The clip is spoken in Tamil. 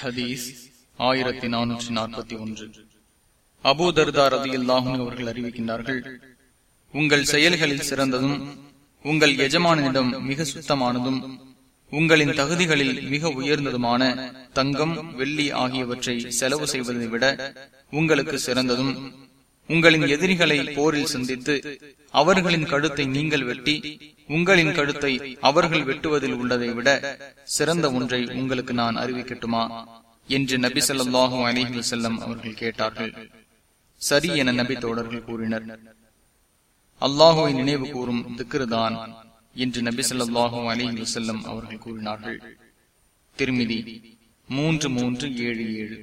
ஹதீஸ் ஆயிரத்தி நானூற்றி நாற்பத்தி ஒன்று. அபூதர்தார் ரதி அல்லாஹும் அவர்கள் அறிவிக்கின்றார்கள் உங்கள் செயல்களில் சிறந்ததும் உங்கள் எஜமானனிடம் மிக சுத்தமானதும் உங்களின் தகுதிகளில் மிக உயர்ந்ததுமான தங்கம் வெள்ளி ஆகியவற்றை செலவு செய்வதை விட உங்களுக்கு சிறந்ததும் உங்களின் எதிரிகளை போரில் சந்தித்து அவர்களின் கழுத்தை நீங்கள் வெட்டி உங்களின் கழுத்தை அவர்கள் வெட்டுவதில் உள்ளதை விட சிறந்த ஒன்றை உங்களுக்கு நான் அறிவிக்கட்டுமா? என்று நபி சொல்லாஹு அலிஹி செல்லம் அவர்கள் கேட்டார்கள். சரி என நபி தோழர்கள் கூறினர். அல்லாஹுவை நினைவு கூறும் திக்ருதான் என்று நபி சொல்லாஹு அலிஹி செல்லம் அவர்கள் கூறினார்கள். திருமிதி மூன்று மூன்று ஏழு ஏழு.